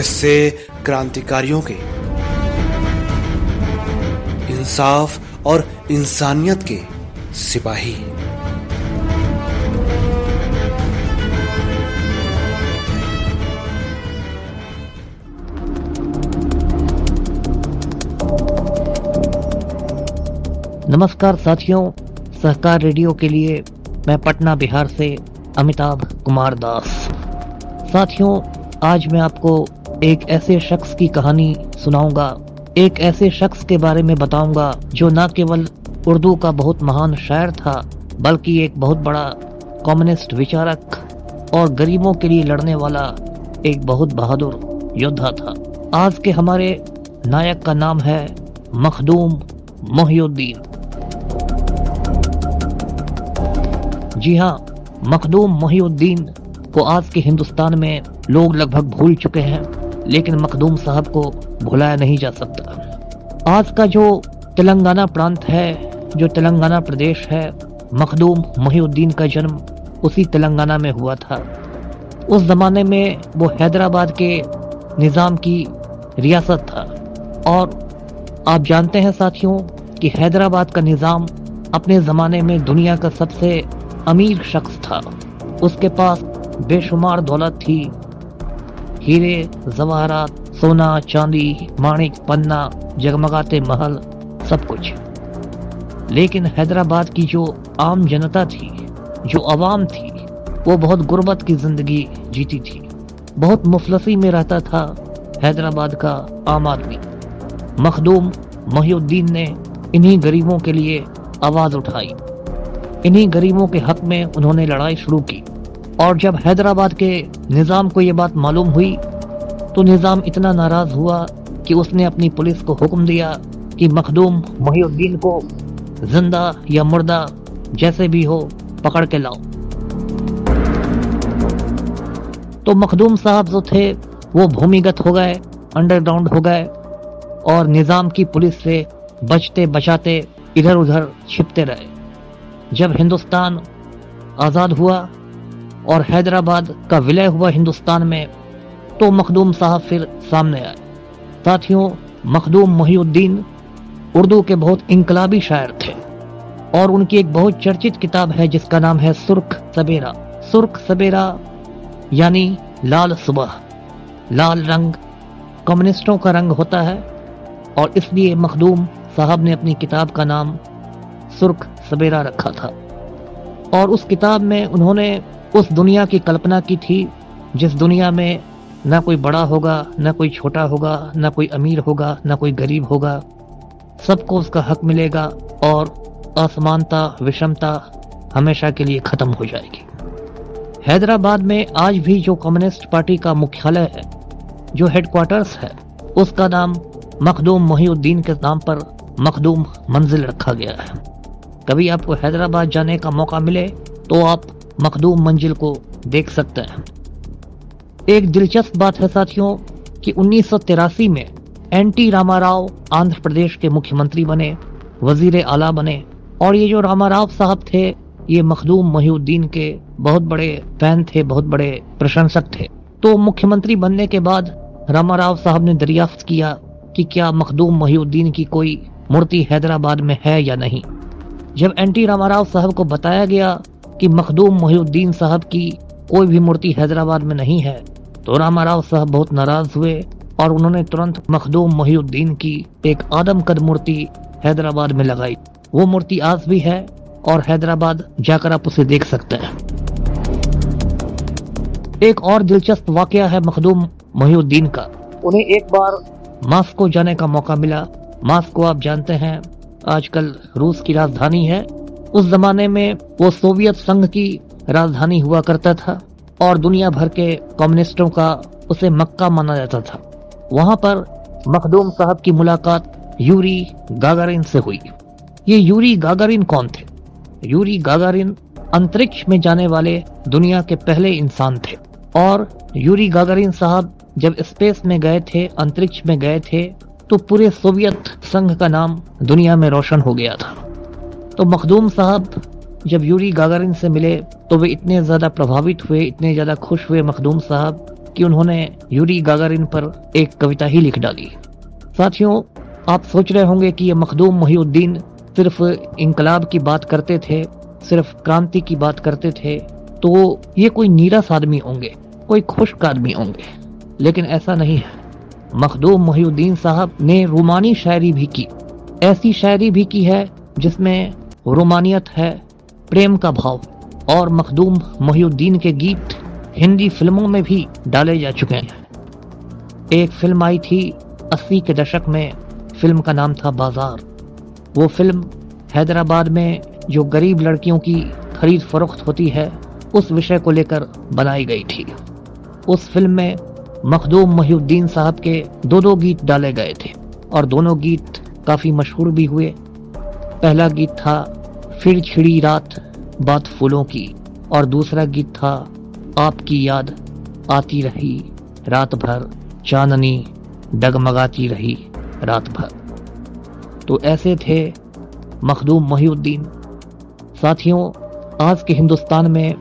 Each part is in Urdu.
قصے کرانتیکاریوں کے، انصاف اور انسانیت کے سپاہی۔ نمسکار ساتھیوں، سہکار ریڈیو کے لیے میں پٹنہ بہار سے امیتابھ کمار داس۔ ساتھیوں آج میں آپ کو ایک ایسے شخص کی کہانی سناؤں گا، ایک ایسے شخص کے بارے میں بتاؤں گا جو نہ کیول اردو کا بہت مہان شاعر تھا، بلکہ ایک بہت بڑا کمیونسٹ وچارک اور غریبوں کے لیے لڑنے والا ایک بہت بہادر یودھا تھا۔ آج کے ہمارے نائک کا نام ہے مخدوم محی الدین جی ہاں مخدوم محی الدین کو آج کے ہندوستان میں لوگ لگ بھگ بھول چکے ہیں، لیکن مخدوم صاحب کو بھلایا نہیں جا سکتا۔ آج کا جو تلنگانہ پرانت ہے، جو تلنگانہ پردیش ہے، مخدوم محی الدین کا جنم اسی تلنگانہ میں ہوا تھا۔ اس زمانے میں وہ حیدرآباد کے نظام کی ریاست تھا۔ اور آپ جانتے ہیں ساتھیوں کہ حیدرآباد کا نظام اپنے زمانے میں دنیا کا سب سے امیر شخص تھا۔ اس کے پاس بے شمار دولت تھی۔ ہیرے زواہرات سونا، چاندی مانک پنا، جگمگاتے محل، سب کچھ۔ لیکن حیدرآباد کی جو عام جنتا تھی، جو عوام تھی، وہ بہت غربت کی زندگی جیتی تھی۔ بہت مفلسی میں رہتا تھا حیدرآباد کا عام آدمی۔ مخدوم محی الدین نے انہی غریبوں کے لیے آواز اٹھائی۔ انہی غریبوں کے حق میں انہوں نے لڑائی شروع کی۔ اور جب حیدرآباد کے نظام کو یہ بات معلوم ہوئی تو نظام اتنا ناراض ہوا کہ اس نے اپنی پولیس کو حکم دیا کہ مخدوم محی الدین کو زندہ یا مردہ جیسے بھی ہو پکڑ کے لاؤ۔ تو مخدوم صاحب جو تھے وہ بھومیگت ہو گئے انڈر گراؤنڈ ہو گئے اور نظام کی پولیس سے بچتے بچاتے ادھر ادھر چھپتے رہے۔ جب ہندوستان آزاد ہوا اور حیدرآباد کا ولے ہوا ہندوستان میں تو مخدوم صاحب پھر سامنے آئے۔ ساتھیوں، مخدوم محی الدین اردو کے بہت انقلابی شاعر تھے اور ان کی ایک بہت چرچت کتاب ہے جس کا نام ہے سرخ سبیرا سرخ سبیرا یعنی لال صبح۔ لال رنگ کمیونسٹوں کا رنگ ہوتا ہے اور اس لیے مخدوم صاحب نے اپنی کتاب کا نام سرخ سبیرا رکھا تھا۔ اور اس کتاب میں انہوں نے اس دنیا کی کلپنا کی تھی جس دنیا میں نہ کوئی بڑا ہوگا، نہ کوئی چھوٹا ہوگا، نہ کوئی امیر ہوگا، نہ کوئی غریب ہوگا۔ سب کو اس کا حق ملے گا اور اسمانتا وشمتا ہمیشہ کے لیے ختم ہو جائے گی۔ حیدرآباد میں آج بھی جو کمیونسٹ پارٹی کا مکھیالیہ ہے، جو ہیڈ کوارٹرس ہے، اس کا نام مخدوم محی الدین کے نام پر مخدوم منزل رکھا گیا ہے۔ کبھی آپ کو حیدرآباد جانے کا موقع ملے تو آپ مقدوم منزل کو دیکھ سکتا ہے ایک دلچسپ بات ہے ساتھیوں کہ انیس سو تیراسی میں این ٹی راما راؤ آندھر پردیش کے مکھی منتری بنے، وزیر اعلیٰ بنے۔ اور یہ جو راما راؤ صاحب تھے، یہ مخدوم محی الدین کے بہت بڑے فین تھے، بہت بڑے پرشنسک تھے۔ تو مکھی منتری بننے کے بعد راما راؤ صاحب نے دریافت کیا کہ کیا مخدوم محی الدین کی کوئی مورتی حیدرآباد میں ہے یا نہیں۔ جب این ٹی راما راؤ صاحب کو بتایا گیا کہ مخدوم محی الدین صاحب کی کوئی بھی مورتی حیدرآباد میں نہیں ہے۔ تو راما راؤ صاحب بہت ناراض ہوئے اور انہوں نے ترنت مخدوم محی الدین کی ایک آدم قد مورتی حیدرآباد میں لگائی۔ وہ مورتی آج بھی ہے اور حیدرآباد جا کر آپ اسے دیکھ سکتے ہیں۔ ایک اور دلچسپ واقعہ ہے مخدوم محی الدین کا۔ انہیں ایک بار ماسکو جانے کا موقع ملا۔ ماسکو آپ جانتے ہیں آج کل روس کی راجدھانی ہے۔ اس زمانے میں وہ سوویت سنگھ کی راجدھانی ہوا کرتا تھا اور دنیا بھر کے کمیونسٹوں کا اسے مکہ مانا جاتا تھا۔ وہاں پر مخدوم صاحب کی ملاقات یوری گاگارین سے ہوئی۔ یہ یوری گاگارین کون تھے؟ یوری گاگارین انترکش میں جانے والے دنیا کے پہلے انسان تھے۔ اور یوری گاگارین صاحب جب اسپیس میں گئے تھے، انترکش میں گئے تھے، تو پورے سوویت سنگھ کا نام دنیا میں روشن ہو گیا تھا۔ تو مخدوم صاحب، جب یوری گاگرن سے ملے تو وہ اتنے زیادہ پربھاوت ہوئے، اتنے زیادہ خوش ہوئے مخدوم صاحب کہ انہوں نے یوری گاگرن پر ایک کویتا ہی لکھ ڈالی۔ ساتھیوں، آپ سوچ رہے ہوں گے کہ یہ مخدوم محی الدین صرف انقلاب کی بات کرتے تھے، صرف کرانتی کی بات کرتے تھے، تو یہ کوئی نیرس آدمی ہوں گے، کوئی خشک آدمی ہوں گے۔ لیکن ایسا نہیں ہے۔ مخدوم محی الدین صاحب نے رومانی شاعری بھی کی۔ ایسی شاعری بھی کی ہے جس میں رومانیت ہے، پریم کا بھاؤ، اور مخدوم محی الدین کے گیت ہندی فلموں میں بھی ڈالے جا چکے ہیں۔ ایک فلم آئی تھی اسی کے دشک میں، فلم کا نام تھا بازار۔ وہ فلم حیدرآباد میں جو غریب لڑکیوں کی خرید فروخت ہوتی ہے، اس وشے کو لے کر بنائی گئی تھی۔ اس فلم میں مخدوم محی الدین صاحب کے دو دو گیت ڈالے گئے تھے، اور دونوں گیت کافی مشہور بھی ہوئے۔ پہلا گیت تھا پھر چھڑی رات بات پھولوں کی اور دوسرا گیت تھا، آپ کی یاد آتی رہی۔ رات بھر چاندنی ڈگمگاتی رہی۔ رات بھر۔ تو ایسے تھے مخدوم محی الدین۔ ساتھیوں، آج کے ہندوستان میں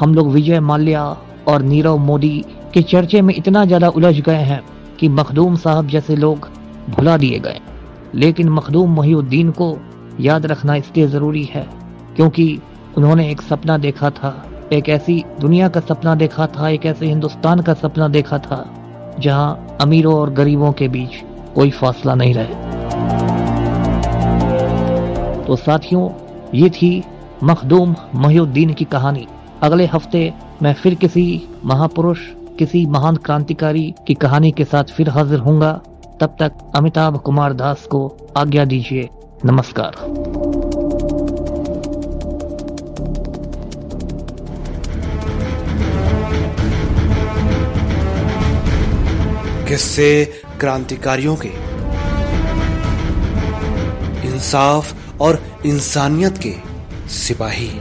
ہم لوگ وجے مالیہ اور نیرو مودی کے چرچے میں اتنا زیادہ الجھ گئے ہیں کہ مخدوم صاحب جیسے لوگ بھلا دیے گئے۔ لیکن مخدوم محی الدین کو یاد رکھنا اس لیے ضروری ہے کیونکہ انہوں نے ایک سپنا دیکھا تھا، ایک ایسی دنیا کا سپنا دیکھا تھا، ایک ایسے ہندوستان کا سپنا دیکھا تھا، جہاں امیروں اور غریبوں کے بیچ کوئی فاصلہ نہیں رہے۔ تو ساتھیوں، یہ تھی مخدوم محی الدین کی کہانی۔ اگلے ہفتے میں پھر کسی مہاپروش، کسی مہان کرانتیکاری کی کہانی کے ساتھ پھر حاضر ہوں گا۔ تب تک امیتابھ کمار داس کو آگیا دیجیے نمسکار۔ کس سے کرانتیکاریوں کے انصاف اور انسانیت کے سپاہی۔